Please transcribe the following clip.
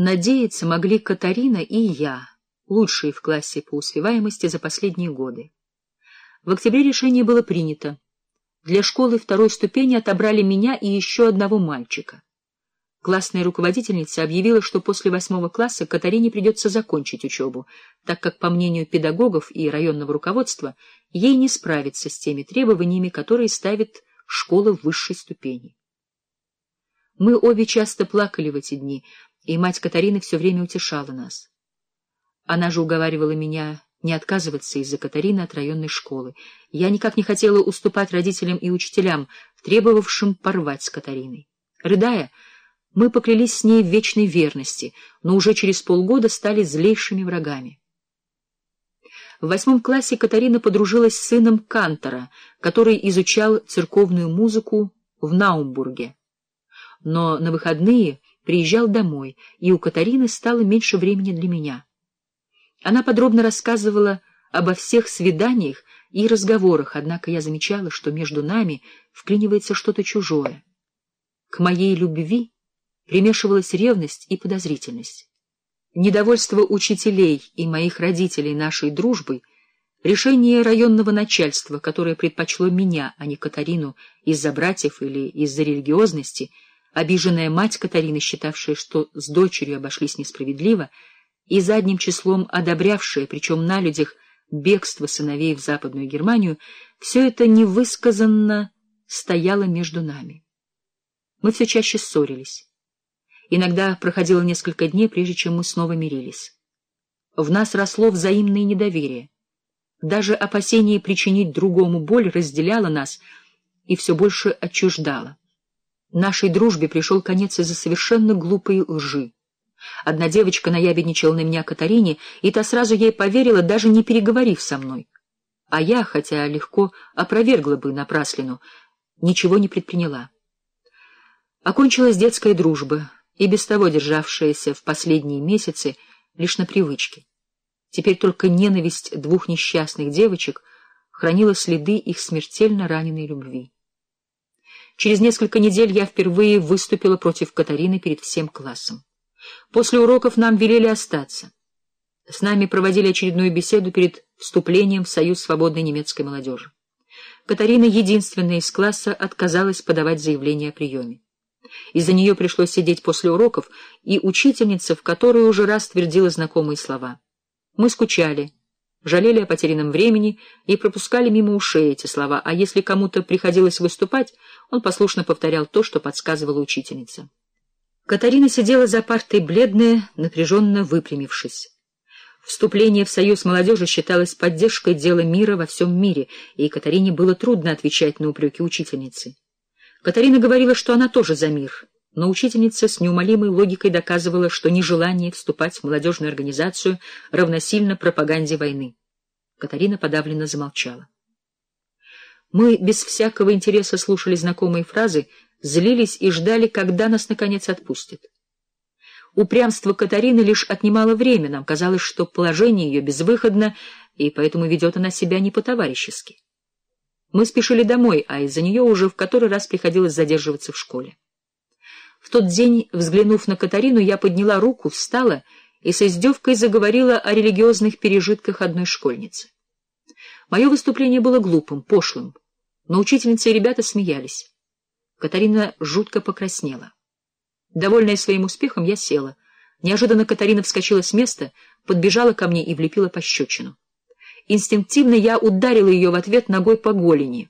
Надеяться могли Катарина и я, лучшие в классе по успеваемости за последние годы. В октябре решение было принято. Для школы второй ступени отобрали меня и еще одного мальчика. Классная руководительница объявила, что после восьмого класса Катарине придется закончить учебу, так как, по мнению педагогов и районного руководства, ей не справиться с теми требованиями, которые ставит школа высшей ступени. Мы обе часто плакали в эти дни, и мать Катарины все время утешала нас. Она же уговаривала меня не отказываться из-за Катарины от районной школы. Я никак не хотела уступать родителям и учителям, требовавшим порвать с Катариной. Рыдая, мы поклялись с ней в вечной верности, но уже через полгода стали злейшими врагами. В восьмом классе Катарина подружилась с сыном Кантора, который изучал церковную музыку в Наумбурге. Но на выходные приезжал домой, и у Катарины стало меньше времени для меня. Она подробно рассказывала обо всех свиданиях и разговорах, однако я замечала, что между нами вклинивается что-то чужое. К моей любви примешивалась ревность и подозрительность. Недовольство учителей и моих родителей нашей дружбой, решение районного начальства, которое предпочло меня, а не Катарину, из-за братьев или из-за религиозности, обиженная мать Катарины, считавшая, что с дочерью обошлись несправедливо, и задним числом одобрявшая, причем на людях, бегство сыновей в Западную Германию, все это невысказанно стояло между нами. Мы все чаще ссорились. Иногда проходило несколько дней, прежде чем мы снова мирились. В нас росло взаимное недоверие. Даже опасение причинить другому боль разделяло нас и все больше отчуждало. Нашей дружбе пришел конец из-за совершенно глупой лжи. Одна девочка наябедничала на меня Катарине, и та сразу ей поверила, даже не переговорив со мной. А я, хотя легко опровергла бы напраслину, ничего не предприняла. Окончилась детская дружба, и без того державшаяся в последние месяцы лишь на привычке. Теперь только ненависть двух несчастных девочек хранила следы их смертельно раненой любви. Через несколько недель я впервые выступила против Катарины перед всем классом. После уроков нам велели остаться. С нами проводили очередную беседу перед вступлением в Союз свободной немецкой молодежи. Катарина, единственная из класса, отказалась подавать заявление о приеме. Из-за нее пришлось сидеть после уроков, и учительница, в которой уже раз твердила знакомые слова. Мы скучали, жалели о потерянном времени и пропускали мимо ушей эти слова, а если кому-то приходилось выступать, он послушно повторял то, что подсказывала учительница. Катарина сидела за партой бледная, напряженно выпрямившись. Вступление в союз молодежи считалось поддержкой дела мира во всем мире, и Катарине было трудно отвечать на упреки учительницы. Катарина говорила, что она тоже за мир, но учительница с неумолимой логикой доказывала, что нежелание вступать в молодежную организацию равносильно пропаганде войны. Катарина подавленно замолчала. Мы без всякого интереса слушали знакомые фразы, злились и ждали, когда нас, наконец, отпустят. Упрямство Катарины лишь отнимало время, нам казалось, что положение ее безвыходно, и поэтому ведет она себя не по-товарищески. Мы спешили домой, а из-за нее уже в который раз приходилось задерживаться в школе. В тот день, взглянув на Катарину, я подняла руку, встала и с издевкой заговорила о религиозных пережитках одной школьницы. Мое выступление было глупым, пошлым, но учительница и ребята смеялись. Катарина жутко покраснела. Довольная своим успехом, я села. Неожиданно Катарина вскочила с места, подбежала ко мне и влепила пощечину. Инстинктивно я ударила ее в ответ ногой по голени.